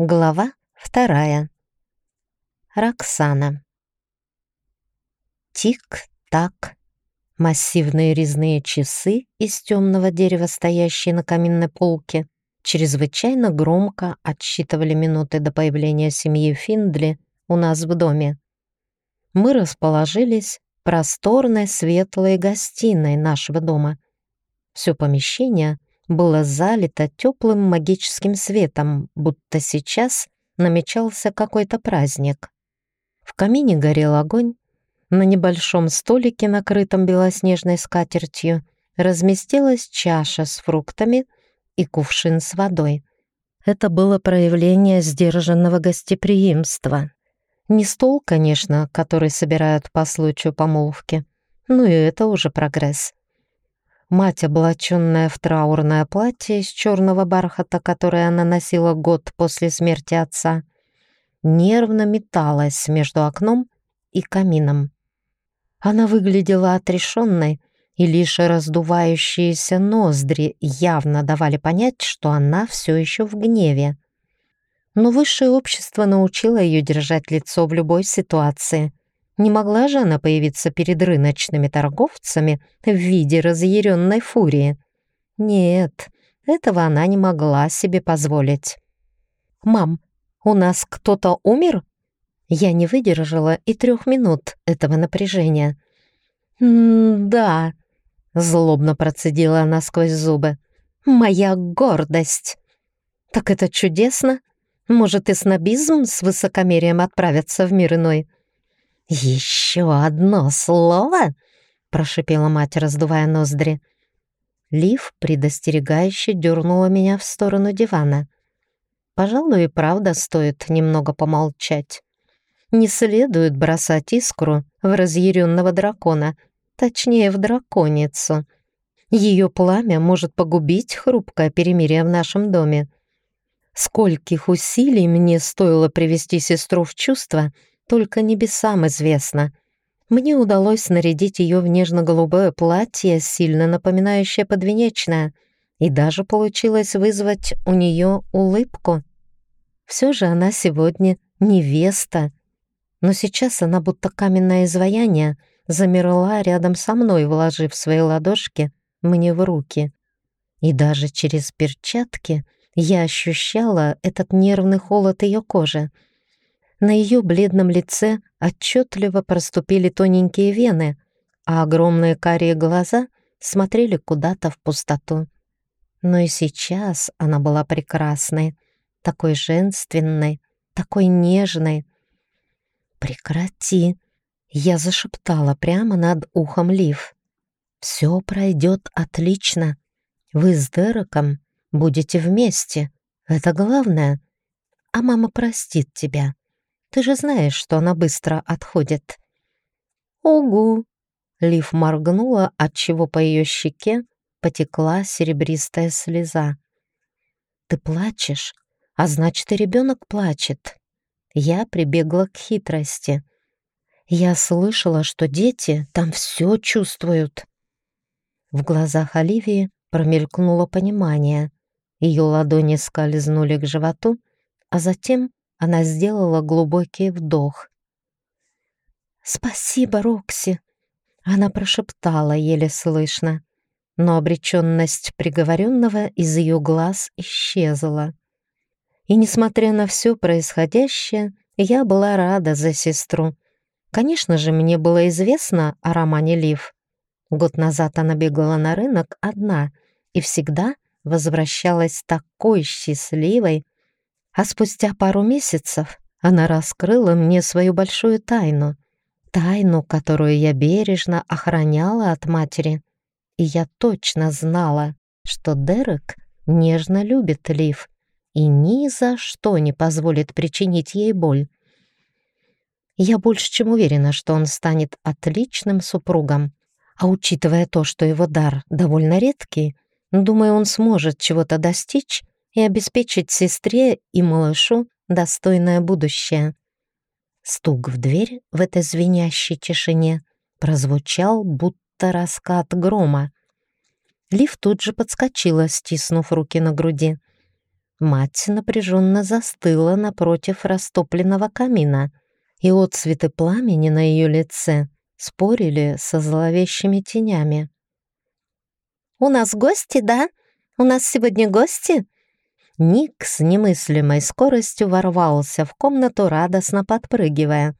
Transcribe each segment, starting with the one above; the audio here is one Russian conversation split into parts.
Глава вторая. Роксана. Тик-так. Массивные резные часы из темного дерева, стоящие на каминной полке, чрезвычайно громко отсчитывали минуты до появления семьи Финдли у нас в доме. Мы расположились в просторной светлой гостиной нашего дома. Все помещение — было залито теплым магическим светом, будто сейчас намечался какой-то праздник. В камине горел огонь, на небольшом столике, накрытом белоснежной скатертью, разместилась чаша с фруктами и кувшин с водой. Это было проявление сдержанного гостеприимства. Не стол, конечно, который собирают по случаю помолвки, но и это уже прогресс. Мать, облаченная в траурное платье из черного бархата, которое она носила год после смерти отца, нервно металась между окном и камином. Она выглядела отрешенной, и лишь раздувающиеся ноздри явно давали понять, что она все еще в гневе. Но высшее общество научило ее держать лицо в любой ситуации, не могла же она появиться перед рыночными торговцами в виде разъяренной фурии. Нет, этого она не могла себе позволить. «Мам, у нас кто-то умер?» Я не выдержала и трех минут этого напряжения. «Да», — злобно процедила она сквозь зубы, — «моя гордость». «Так это чудесно. Может, и снобизм с высокомерием отправятся в мир иной?» «Еще одно слово!» — прошипела мать, раздувая ноздри. Лив предостерегающе дернула меня в сторону дивана. Пожалуй, и правда стоит немного помолчать. Не следует бросать искру в разъяренного дракона, точнее, в драконицу. Ее пламя может погубить хрупкое перемирие в нашем доме. Скольких усилий мне стоило привести сестру в чувство — только небесам известно. Мне удалось нарядить ее в нежно-голубое платье, сильно напоминающее подвенечное, и даже получилось вызвать у нее улыбку. Все же она сегодня невеста, но сейчас она будто каменное изваяние замерла рядом со мной, вложив свои ладошки мне в руки. И даже через перчатки я ощущала этот нервный холод ее кожи — на ее бледном лице отчетливо проступили тоненькие вены, а огромные карие глаза смотрели куда-то в пустоту. Но и сейчас она была прекрасной, такой женственной, такой нежной. «Прекрати!» — я зашептала прямо над ухом Лив. «Все пройдет отлично. Вы с Дереком будете вместе. Это главное. А мама простит тебя. Ты же знаешь, что она быстро отходит». «Угу!» Лив моргнула, отчего по ее щеке потекла серебристая слеза. «Ты плачешь, а значит, и ребенок плачет». Я прибегла к хитрости. Я слышала, что дети там все чувствуют. В глазах Оливии промелькнуло понимание. Ее ладони скользнули к животу, а затем она сделала глубокий вдох. «Спасибо, Рокси!» Она прошептала еле слышно, но обреченность приговоренного из ее глаз исчезла. И несмотря на все происходящее, я была рада за сестру. Конечно же, мне было известно о романе Лив. Год назад она бегала на рынок одна и всегда возвращалась такой счастливой, а спустя пару месяцев она раскрыла мне свою большую тайну. Тайну, которую я бережно охраняла от матери. И я точно знала, что Дерек нежно любит Лив и ни за что не позволит причинить ей боль. Я больше чем уверена, что он станет отличным супругом. А учитывая то, что его дар довольно редкий, думаю, он сможет чего-то достичь и обеспечить сестре и малышу достойное будущее. Стук в дверь в этой звенящей тишине прозвучал, будто раскат грома. Лив тут же подскочила, стиснув руки на груди. Мать напряженно застыла напротив растопленного камина, и отцветы пламени на ее лице спорили со зловещими тенями. «У нас гости, да? У нас сегодня гости?» Ник с немыслимой скоростью ворвался в комнату, радостно подпрыгивая.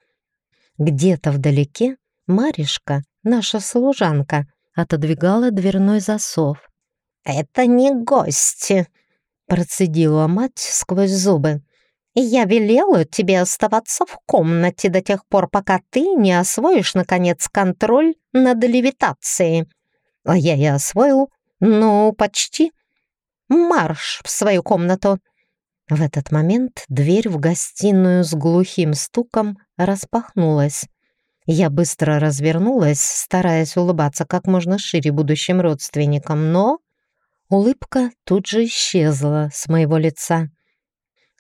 Где-то вдалеке Маришка, наша служанка, отодвигала дверной засов. «Это не гости», — процедила мать сквозь зубы. «Я велела тебе оставаться в комнате до тех пор, пока ты не освоишь, наконец, контроль над левитацией. А я и освоил, ну, почти. Марш в свою комнату!» В этот момент дверь в гостиную с глухим стуком распахнулась. Я быстро развернулась, стараясь улыбаться как можно шире будущим родственникам, но улыбка тут же исчезла с моего лица.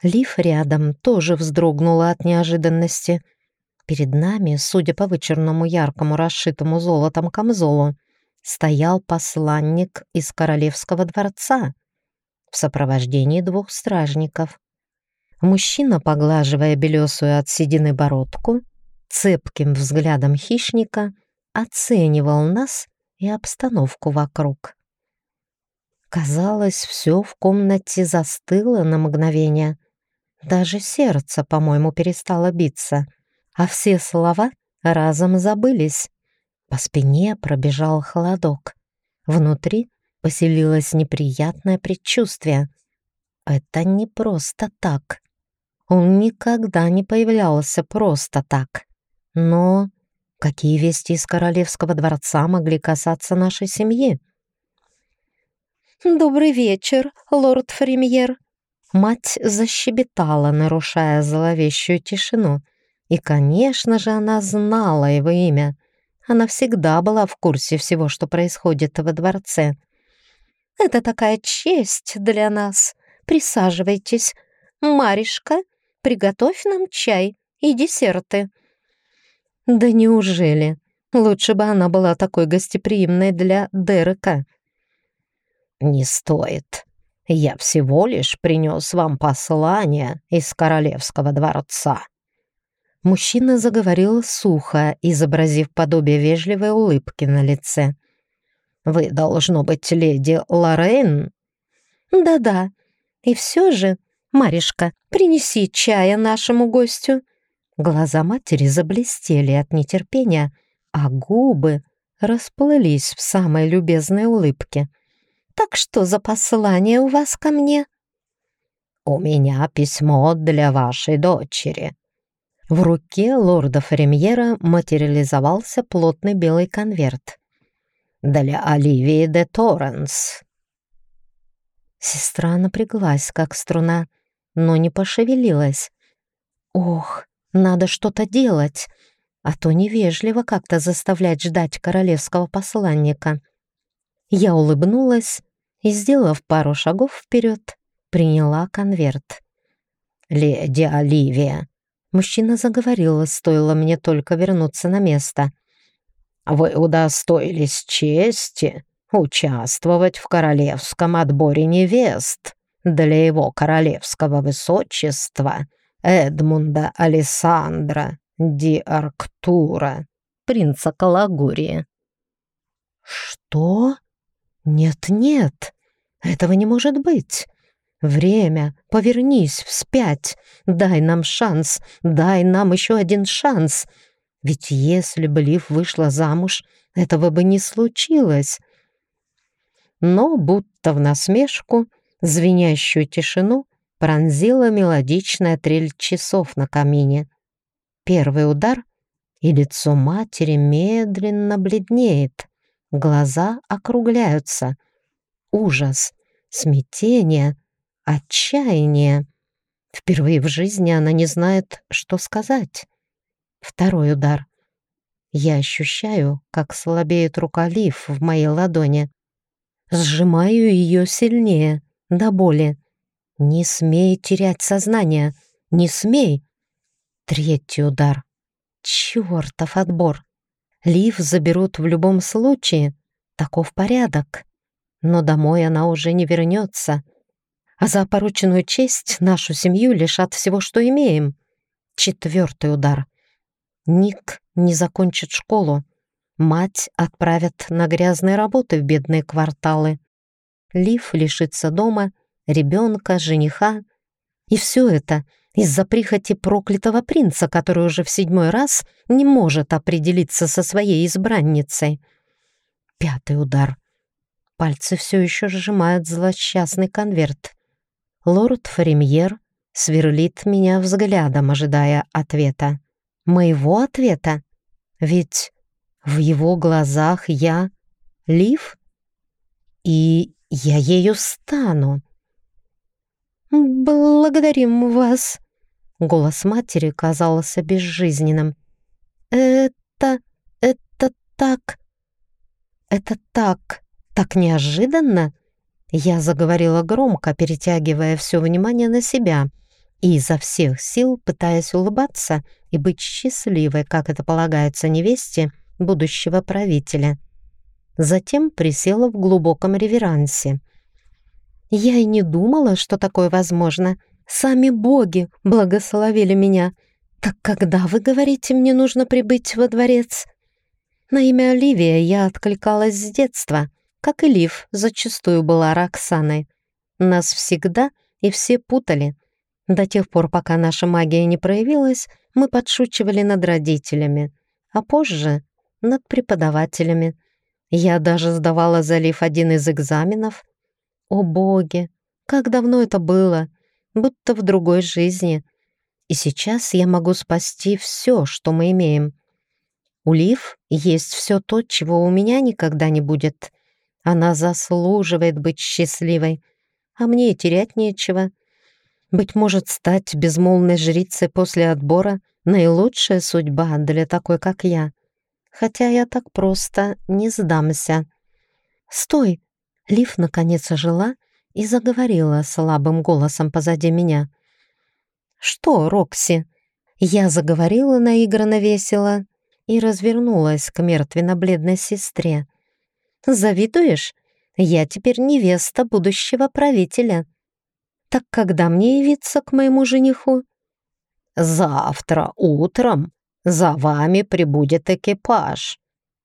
Лив рядом тоже вздрогнула от неожиданности. Перед нами, судя по вычерному яркому расшитому золотом камзолу, стоял посланник из королевского дворца в сопровождении двух стражников. Мужчина, поглаживая белесую от седины бородку, цепким взглядом хищника оценивал нас и обстановку вокруг. Казалось, все в комнате застыло на мгновение. Даже сердце, по-моему, перестало биться, а все слова разом забылись. По спине пробежал холодок. Внутри поселилось неприятное предчувствие. Это не просто так. Он никогда не появлялся просто так. Но какие вести из королевского дворца могли касаться нашей семьи? «Добрый вечер, лорд Фремьер!» Мать защебетала, нарушая зловещую тишину. И, конечно же, она знала его имя. Она всегда была в курсе всего, что происходит во дворце. «Это такая честь для нас. Присаживайтесь. Маришка, приготовь нам чай и десерты». Да неужели? Лучше бы она была такой гостеприимной для Дерека. «Не стоит. Я всего лишь принес вам послание из королевского дворца». Мужчина заговорил сухо, изобразив подобие вежливой улыбки на лице. «Вы, должно быть, леди Лоррейн?» «Да-да. И все же, Маришка, принеси чая нашему гостю». Глаза матери заблестели от нетерпения, а губы расплылись в самой любезной улыбке. «Так что за послание у вас ко мне?» «У меня письмо для вашей дочери». В руке лорда Фремьера материализовался плотный белый конверт. «Для Оливии де Торренс». Сестра напряглась, как струна, но не пошевелилась. «Ох, надо что-то делать, а то невежливо как-то заставлять ждать королевского посланника. Я улыбнулась и, сделав пару шагов вперед, приняла конверт. «Леди Оливия», — мужчина заговорил, стоило мне только вернуться на место. «Вы удостоились чести участвовать в королевском отборе невест для его королевского высочества Эдмунда Алессандра Ди Арктура, принца Калагурии. «Что? Нет-нет, этого не может быть. Время, повернись вспять, дай нам шанс, дай нам еще один шанс. Ведь если бы Лив вышла замуж, этого бы не случилось». Но будто в насмешку, звенящую тишину пронзила мелодичная трель часов на камине. Первый удар, и лицо матери медленно бледнеет, глаза округляются. Ужас, смятение, отчаяние. Впервые в жизни она не знает, что сказать. Второй удар. Я ощущаю, как слабеет рука Лив в моей ладони. Сжимаю ее сильнее, до боли. «Не смей терять сознание! Не смей!» Третий удар. Чёртов отбор! Лив заберут в любом случае. Таков порядок. Но домой она уже не вернется. а за опороченную честь нашу семью лишат всего, что имеем. Четвертый удар. Ник не закончит школу. Мать отправят на грязные работы в бедные кварталы. Лив лишится дома, ребенка, жениха. И все это из-за прихоти проклятого принца, который уже в седьмой раз не может определиться со своей избранницей. Пятый удар. Пальцы все еще сжимают злосчастный конверт. Лорд Фремьер сверлит меня взглядом, ожидая ответа. Моего ответа? Ведь в его глазах я Лив, и я ею стану. «Благодарим вас!» Голос матери казался безжизненным. «Это... это так... это так... так неожиданно!» Я заговорила громко, перетягивая все внимание на себя и изо всех сил пытаясь улыбаться и быть счастливой, как это полагается невесте будущего правителя. Затем присела в глубоком реверансе. Я и не думала, что такое возможно. Сами боги благословили меня. Так когда вы говорите, мне нужно прибыть во дворец? На имя Оливия я откликалась с детства, как и Лив зачастую была Роксаной. Нас всегда и все путали. До тех пор, пока наша магия не проявилась, мы подшучивали над родителями, а позже — над преподавателями. Я даже сдавала за Лив один из экзаменов, о боги, как давно это было, будто в другой жизни. И сейчас я могу спасти все, что мы имеем. У Лив есть все то, чего у меня никогда не будет. Она заслуживает быть счастливой, а мне терять нечего. Быть может, стать безмолвной жрицей после отбора — наилучшая судьба для такой, как я. Хотя я так просто не сдамся. «Стой!» Лив наконец ожила и заговорила слабым голосом позади меня. «Что, Рокси?» Я заговорила наигранно весело и развернулась к мертвенно-бледной сестре. «Завидуешь? Я теперь невеста будущего правителя. Так когда мне явиться к моему жениху?» «Завтра утром за вами прибудет экипаж.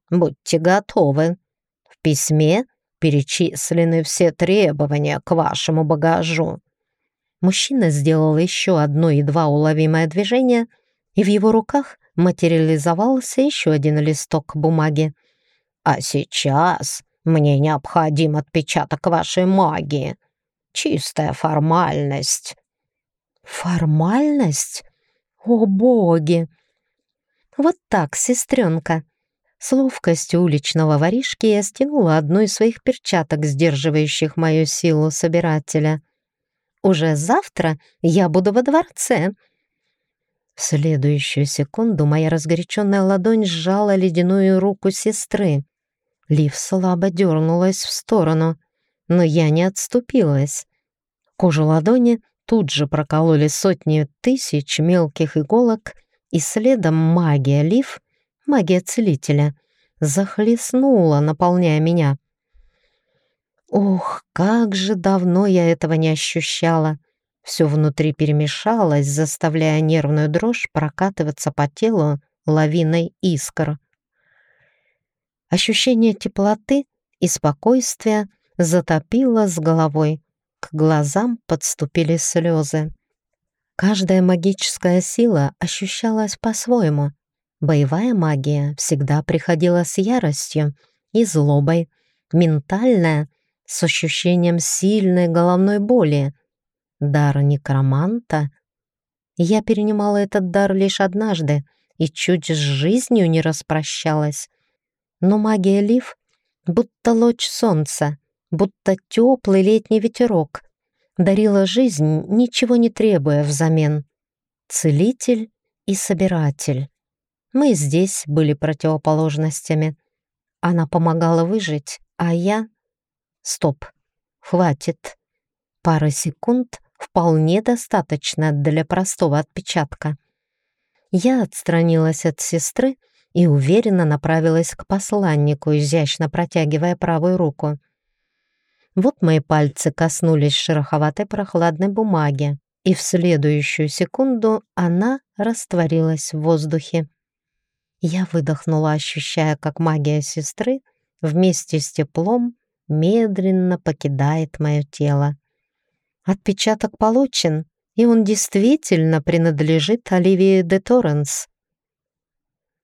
Будьте готовы. В письме перечислены все требования к вашему багажу». Мужчина сделал еще одно едва уловимое движение, и в его руках материализовался еще один листок бумаги. «А сейчас мне необходим отпечаток вашей магии. Чистая формальность». «Формальность? О, боги!» «Вот так, сестренка!» С ловкостью уличного воришки я стянула одну из своих перчаток, сдерживающих мою силу собирателя. «Уже завтра я буду во дворце». В следующую секунду моя разгоряченная ладонь сжала ледяную руку сестры. Лив слабо дернулась в сторону, но я не отступилась. Кожу ладони тут же прокололи сотни тысяч мелких иголок, и следом магия Лив магия целителя, захлестнула, наполняя меня. Ох, как же давно я этого не ощущала. Все внутри перемешалось, заставляя нервную дрожь прокатываться по телу лавиной искр. Ощущение теплоты и спокойствия затопило с головой. К глазам подступили слезы. Каждая магическая сила ощущалась по-своему. Боевая магия всегда приходила с яростью и злобой, ментальная — с ощущением сильной головной боли. Дар некроманта. Я перенимала этот дар лишь однажды и чуть с жизнью не распрощалась. Но магия Лив будто луч солнца, будто теплый летний ветерок, дарила жизнь, ничего не требуя взамен. Целитель и собиратель. Мы здесь были противоположностями. Она помогала выжить, а я... Стоп. Хватит. Пары секунд вполне достаточно для простого отпечатка. Я отстранилась от сестры и уверенно направилась к посланнику, изящно протягивая правую руку. Вот мои пальцы коснулись шероховатой прохладной бумаги, и в следующую секунду она растворилась в воздухе. Я выдохнула, ощущая, как магия сестры вместе с теплом медленно покидает мое тело. Отпечаток получен, и он действительно принадлежит Оливии де Торренс.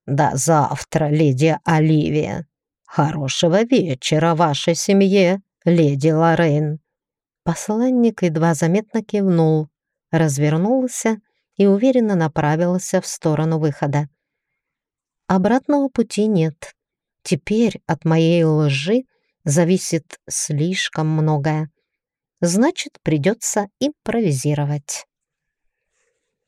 «До завтра, леди Оливия. Хорошего вечера вашей семье, леди Лоррейн». Посланник едва заметно кивнул, развернулся и уверенно направился в сторону выхода. Обратного пути нет. Теперь от моей лжи зависит слишком многое. Значит, придется импровизировать.